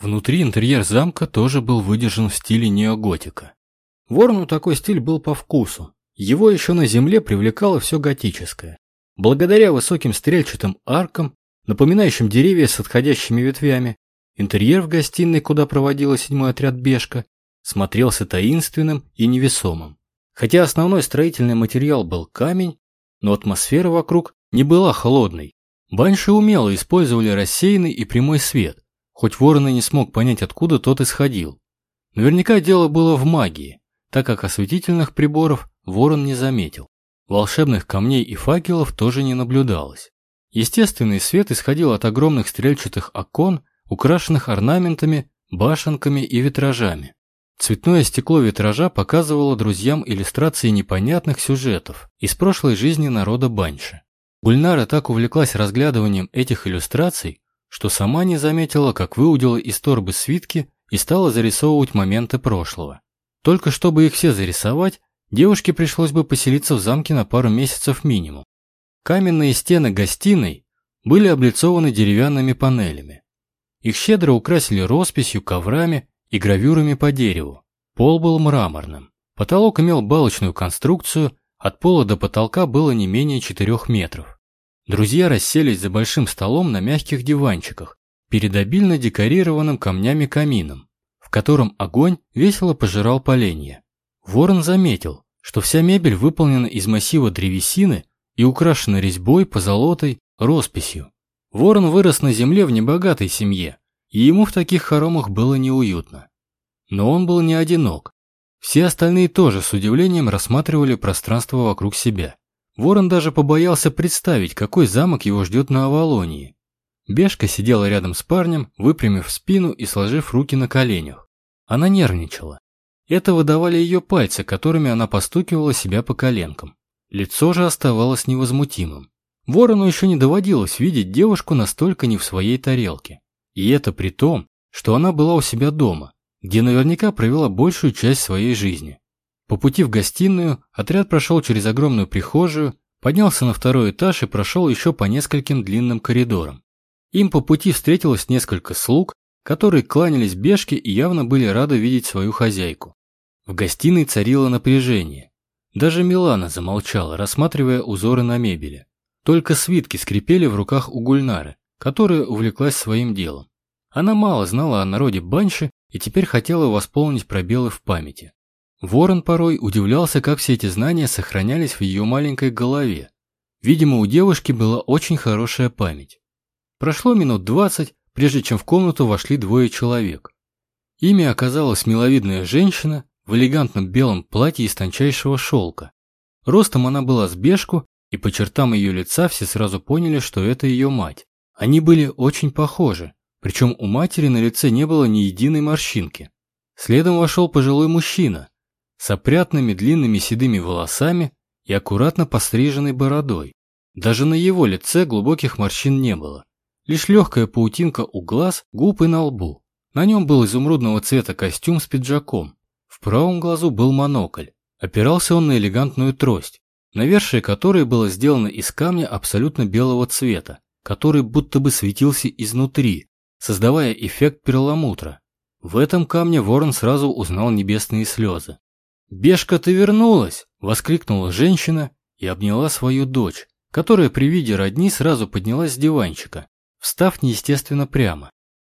Внутри интерьер замка тоже был выдержан в стиле неоготика. Ворону такой стиль был по вкусу. Его еще на земле привлекало все готическое. Благодаря высоким стрельчатым аркам, напоминающим деревья с отходящими ветвями, интерьер в гостиной, куда проводила седьмой отряд Бешка, смотрелся таинственным и невесомым. Хотя основной строительный материал был камень, но атмосфера вокруг не была холодной. Банши умело использовали рассеянный и прямой свет, хоть Ворон и не смог понять, откуда тот исходил. Наверняка дело было в магии, так как осветительных приборов Ворон не заметил. Волшебных камней и факелов тоже не наблюдалось. Естественный свет исходил от огромных стрельчатых окон, украшенных орнаментами, башенками и витражами. Цветное стекло витража показывало друзьям иллюстрации непонятных сюжетов из прошлой жизни народа Банши. Гульнара так увлеклась разглядыванием этих иллюстраций, что сама не заметила, как выудила из торбы свитки и стала зарисовывать моменты прошлого. Только чтобы их все зарисовать, девушке пришлось бы поселиться в замке на пару месяцев минимум. Каменные стены гостиной были облицованы деревянными панелями. Их щедро украсили росписью, коврами и гравюрами по дереву. Пол был мраморным. Потолок имел балочную конструкцию, от пола до потолка было не менее 4 метров. Друзья расселись за большим столом на мягких диванчиках, перед обильно декорированным камнями камином, в котором огонь весело пожирал поленья. Ворон заметил, что вся мебель выполнена из массива древесины и украшена резьбой, позолотой, росписью. Ворон вырос на земле в небогатой семье, и ему в таких хоромах было неуютно. Но он был не одинок. Все остальные тоже с удивлением рассматривали пространство вокруг себя. Ворон даже побоялся представить, какой замок его ждет на Авалонии. Бешка сидела рядом с парнем, выпрямив спину и сложив руки на коленях. Она нервничала. Это выдавали ее пальцы, которыми она постукивала себя по коленкам. Лицо же оставалось невозмутимым. Ворону еще не доводилось видеть девушку настолько не в своей тарелке. И это при том, что она была у себя дома, где наверняка провела большую часть своей жизни. По пути в гостиную отряд прошел через огромную прихожую, поднялся на второй этаж и прошел еще по нескольким длинным коридорам. Им по пути встретилось несколько слуг, которые кланялись бешке и явно были рады видеть свою хозяйку. В гостиной царило напряжение. Даже Милана замолчала, рассматривая узоры на мебели. Только свитки скрипели в руках у Гульнары, которая увлеклась своим делом. Она мало знала о народе Банши и теперь хотела восполнить пробелы в памяти. Ворон порой удивлялся, как все эти знания сохранялись в ее маленькой голове. Видимо, у девушки была очень хорошая память. Прошло минут двадцать, прежде чем в комнату вошли двое человек. Ими оказалась миловидная женщина в элегантном белом платье из тончайшего шелка. Ростом она была с бешку, и по чертам ее лица все сразу поняли, что это ее мать. Они были очень похожи, причем у матери на лице не было ни единой морщинки. Следом вошел пожилой мужчина с опрятными длинными седыми волосами и аккуратно постриженной бородой. Даже на его лице глубоких морщин не было. Лишь легкая паутинка у глаз, губ и на лбу. На нем был изумрудного цвета костюм с пиджаком. В правом глазу был монокль. Опирался он на элегантную трость, навершие которой было сделано из камня абсолютно белого цвета который будто бы светился изнутри, создавая эффект перламутра. В этом камне ворон сразу узнал небесные слезы. «Бешка, ты вернулась!» – воскликнула женщина и обняла свою дочь, которая при виде родни сразу поднялась с диванчика, встав неестественно прямо.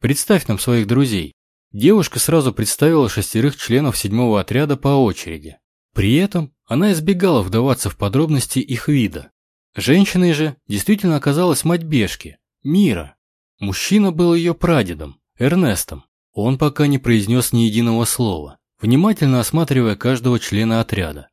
«Представь нам своих друзей». Девушка сразу представила шестерых членов седьмого отряда по очереди. При этом она избегала вдаваться в подробности их вида, Женщиной же действительно оказалась мать Бешки, Мира. Мужчина был ее прадедом, Эрнестом. Он пока не произнес ни единого слова, внимательно осматривая каждого члена отряда.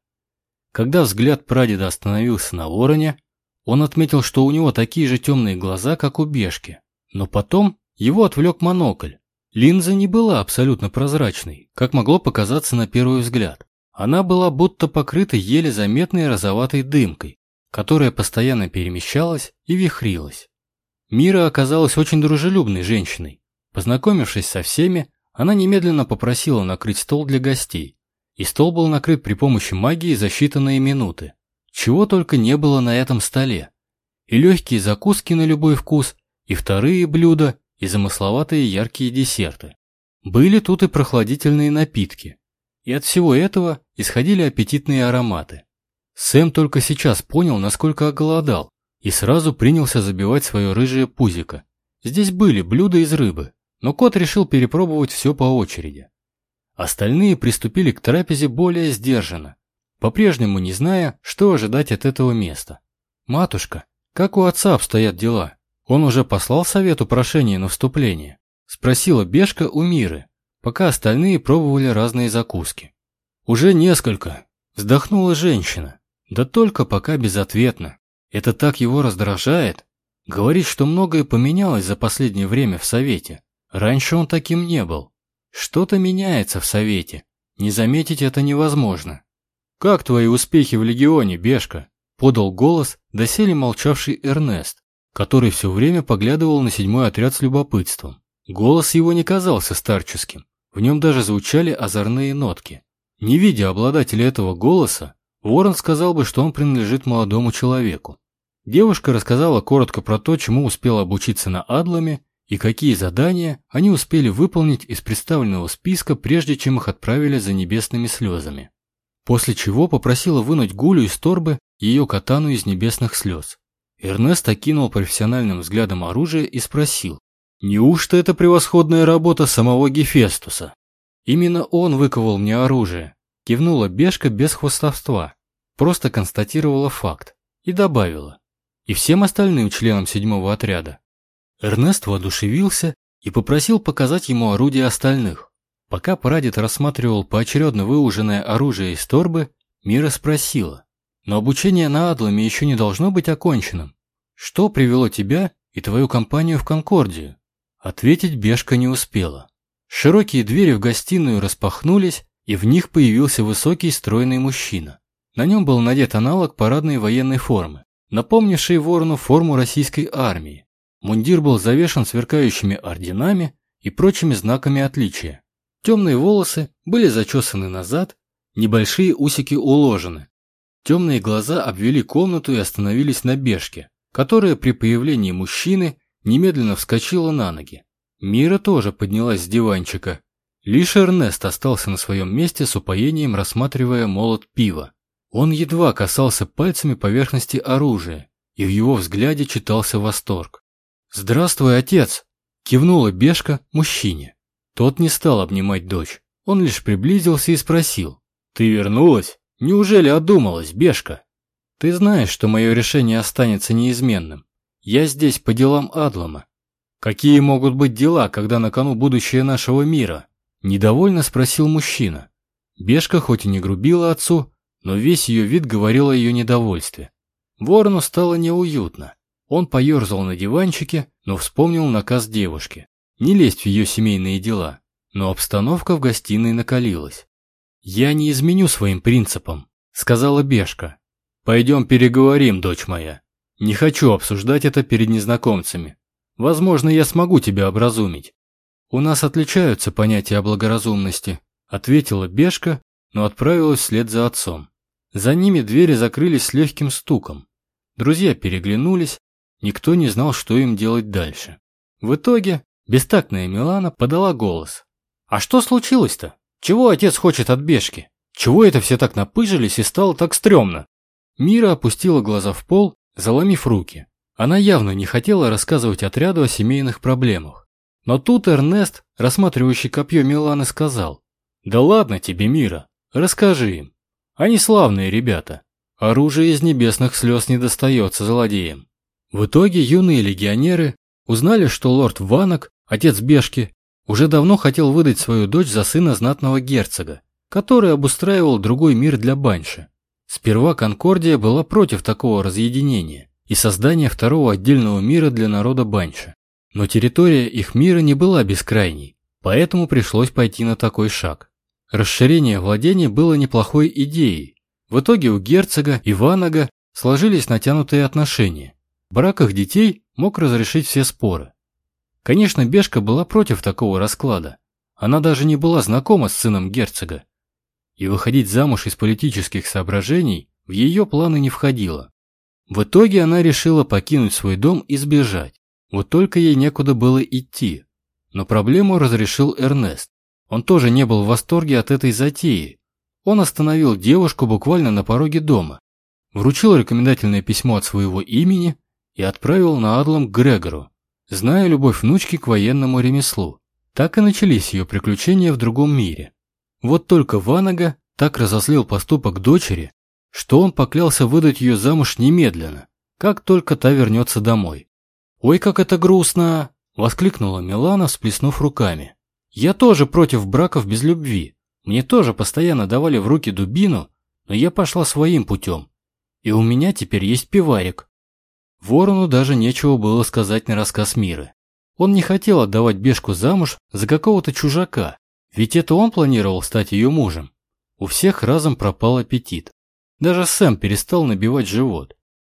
Когда взгляд прадеда остановился на вороне, он отметил, что у него такие же темные глаза, как у Бешки. Но потом его отвлек монокль. Линза не была абсолютно прозрачной, как могло показаться на первый взгляд. Она была будто покрыта еле заметной розоватой дымкой, которая постоянно перемещалась и вихрилась. Мира оказалась очень дружелюбной женщиной. Познакомившись со всеми, она немедленно попросила накрыть стол для гостей. И стол был накрыт при помощи магии за считанные минуты. Чего только не было на этом столе. И легкие закуски на любой вкус, и вторые блюда, и замысловатые яркие десерты. Были тут и прохладительные напитки. И от всего этого исходили аппетитные ароматы. Сэм только сейчас понял, насколько оголодал, и сразу принялся забивать свое рыжее пузико. Здесь были блюда из рыбы, но кот решил перепробовать все по очереди. Остальные приступили к трапезе более сдержанно, по-прежнему не зная, что ожидать от этого места. «Матушка, как у отца обстоят дела? Он уже послал совету прошение на вступление?» Спросила Бешка у Миры, пока остальные пробовали разные закуски. «Уже несколько», – вздохнула женщина. Да только пока безответно. Это так его раздражает. Говорит, что многое поменялось за последнее время в Совете. Раньше он таким не был. Что-то меняется в Совете. Не заметить это невозможно. «Как твои успехи в Легионе, Бешка?» Подал голос доселе молчавший Эрнест, который все время поглядывал на седьмой отряд с любопытством. Голос его не казался старческим. В нем даже звучали озорные нотки. Не видя обладателя этого голоса, Ворон сказал бы, что он принадлежит молодому человеку. Девушка рассказала коротко про то, чему успела обучиться на Адламе и какие задания они успели выполнить из представленного списка, прежде чем их отправили за небесными слезами. После чего попросила вынуть гулю из торбы ее катану из небесных слез. Эрнест окинул профессиональным взглядом оружие и спросил, «Неужто это превосходная работа самого Гефестуса? Именно он выковал мне оружие, Кивнула Бешка без хвостовства, просто констатировала факт и добавила. И всем остальным членам седьмого отряда. Эрнест воодушевился и попросил показать ему орудия остальных. Пока прадед рассматривал поочередно выуженное оружие из торбы, Мира спросила. «Но обучение на Адламе еще не должно быть оконченным. Что привело тебя и твою компанию в Конкордию?» Ответить Бешка не успела. Широкие двери в гостиную распахнулись, и в них появился высокий стройный мужчина. На нем был надет аналог парадной военной формы, напомнивший ворону форму российской армии. Мундир был завешен сверкающими орденами и прочими знаками отличия. Темные волосы были зачесаны назад, небольшие усики уложены. Темные глаза обвели комнату и остановились на бежке, которая при появлении мужчины немедленно вскочила на ноги. Мира тоже поднялась с диванчика Лишь Эрнест остался на своем месте с упоением рассматривая молот пива. Он едва касался пальцами поверхности оружия, и в его взгляде читался восторг. «Здравствуй, отец!» – кивнула Бешка мужчине. Тот не стал обнимать дочь. Он лишь приблизился и спросил. «Ты вернулась? Неужели одумалась, Бешка?» «Ты знаешь, что мое решение останется неизменным. Я здесь по делам Адлама. Какие могут быть дела, когда на кону будущее нашего мира?» Недовольно спросил мужчина. Бешка хоть и не грубила отцу, но весь ее вид говорил о ее недовольстве. Ворону стало неуютно. Он поерзал на диванчике, но вспомнил наказ девушки. Не лезть в ее семейные дела. Но обстановка в гостиной накалилась. «Я не изменю своим принципам», — сказала Бешка. «Пойдем переговорим, дочь моя. Не хочу обсуждать это перед незнакомцами. Возможно, я смогу тебя образумить. «У нас отличаются понятия о благоразумности», — ответила Бешка, но отправилась вслед за отцом. За ними двери закрылись с легким стуком. Друзья переглянулись, никто не знал, что им делать дальше. В итоге бестактная Милана подала голос. «А что случилось-то? Чего отец хочет от Бешки? Чего это все так напыжились и стало так стрёмно?» Мира опустила глаза в пол, заломив руки. Она явно не хотела рассказывать отряду о семейных проблемах. Но тут Эрнест, рассматривающий копье Миланы, сказал, «Да ладно тебе, Мира, расскажи им. Они славные ребята. Оружие из небесных слез не достается злодеям». В итоге юные легионеры узнали, что лорд Ванок, отец Бешки, уже давно хотел выдать свою дочь за сына знатного герцога, который обустраивал другой мир для Банши. Сперва Конкордия была против такого разъединения и создания второго отдельного мира для народа Банши. Но территория их мира не была бескрайней, поэтому пришлось пойти на такой шаг. Расширение владений было неплохой идеей. В итоге у герцога и Ванага сложились натянутые отношения. Брак их детей мог разрешить все споры. Конечно, Бешка была против такого расклада. Она даже не была знакома с сыном герцога. И выходить замуж из политических соображений в ее планы не входило. В итоге она решила покинуть свой дом и сбежать. Вот только ей некуда было идти. Но проблему разрешил Эрнест. Он тоже не был в восторге от этой затеи. Он остановил девушку буквально на пороге дома, вручил рекомендательное письмо от своего имени и отправил на Адлом к Грегору, зная любовь внучки к военному ремеслу. Так и начались ее приключения в другом мире. Вот только Ванага так разозлил поступок дочери, что он поклялся выдать ее замуж немедленно, как только та вернется домой. «Ой, как это грустно!» – воскликнула Милана, всплеснув руками. «Я тоже против браков без любви. Мне тоже постоянно давали в руки дубину, но я пошла своим путем. И у меня теперь есть пиварик». Ворону даже нечего было сказать на рассказ Миры. Он не хотел отдавать Бешку замуж за какого-то чужака, ведь это он планировал стать ее мужем. У всех разом пропал аппетит. Даже Сэм перестал набивать живот.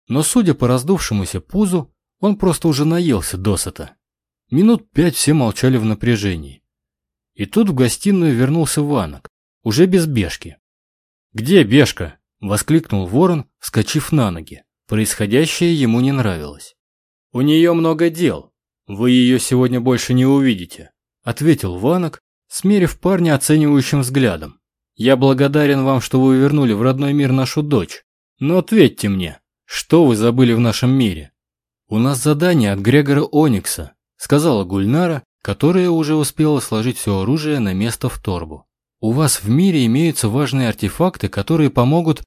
Но судя по раздувшемуся пузу, он просто уже наелся досыта. Минут пять все молчали в напряжении. И тут в гостиную вернулся Ванок, уже без Бешки. «Где Бешка?» – воскликнул ворон, вскочив на ноги. Происходящее ему не нравилось. «У нее много дел. Вы ее сегодня больше не увидите», – ответил Ванок, смерив парня оценивающим взглядом. «Я благодарен вам, что вы вернули в родной мир нашу дочь. Но ответьте мне, что вы забыли в нашем мире?» «У нас задание от Грегора Оникса», – сказала Гульнара, которая уже успела сложить все оружие на место в торбу. «У вас в мире имеются важные артефакты, которые помогут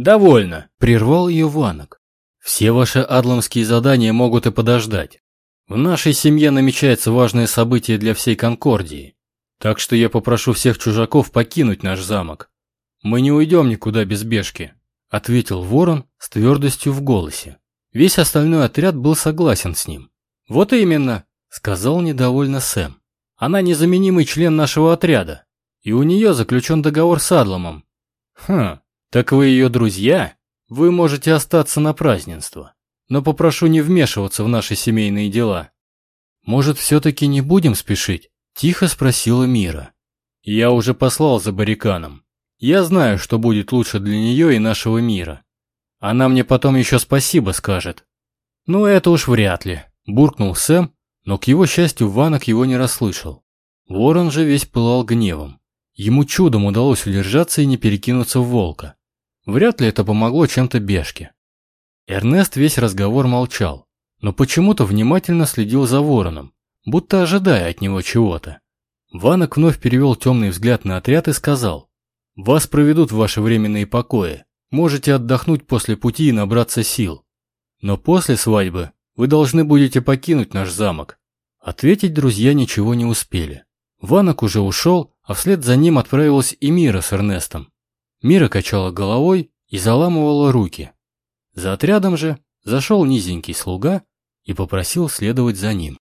«Довольно», – прервал ее Ванок. «Все ваши адламские задания могут и подождать. В нашей семье намечается важное событие для всей Конкордии, так что я попрошу всех чужаков покинуть наш замок. Мы не уйдем никуда без бешки», – ответил Ворон с твердостью в голосе. Весь остальной отряд был согласен с ним. «Вот именно», – сказал недовольно Сэм. «Она незаменимый член нашего отряда, и у нее заключен договор с Адламом». «Хм, «Так вы ее друзья? Вы можете остаться на празднество, но попрошу не вмешиваться в наши семейные дела». «Может, все-таки не будем спешить?» – тихо спросила Мира. «Я уже послал за барриканом. Я знаю, что будет лучше для нее и нашего мира. Она мне потом еще спасибо скажет». «Ну, это уж вряд ли», – буркнул Сэм, но, к его счастью, Ванок его не расслышал. Ворон же весь пылал гневом. Ему чудом удалось удержаться и не перекинуться в волка. Вряд ли это помогло чем-то Бешке. Эрнест весь разговор молчал, но почему-то внимательно следил за вороном, будто ожидая от него чего-то. Ванок вновь перевел темный взгляд на отряд и сказал, «Вас проведут в ваши временные покои, можете отдохнуть после пути и набраться сил. Но после свадьбы вы должны будете покинуть наш замок». Ответить друзья ничего не успели. Ванок уже ушел, а вслед за ним отправилась и Мира с Эрнестом. Мира качала головой и заламывала руки. За отрядом же зашел низенький слуга и попросил следовать за ним.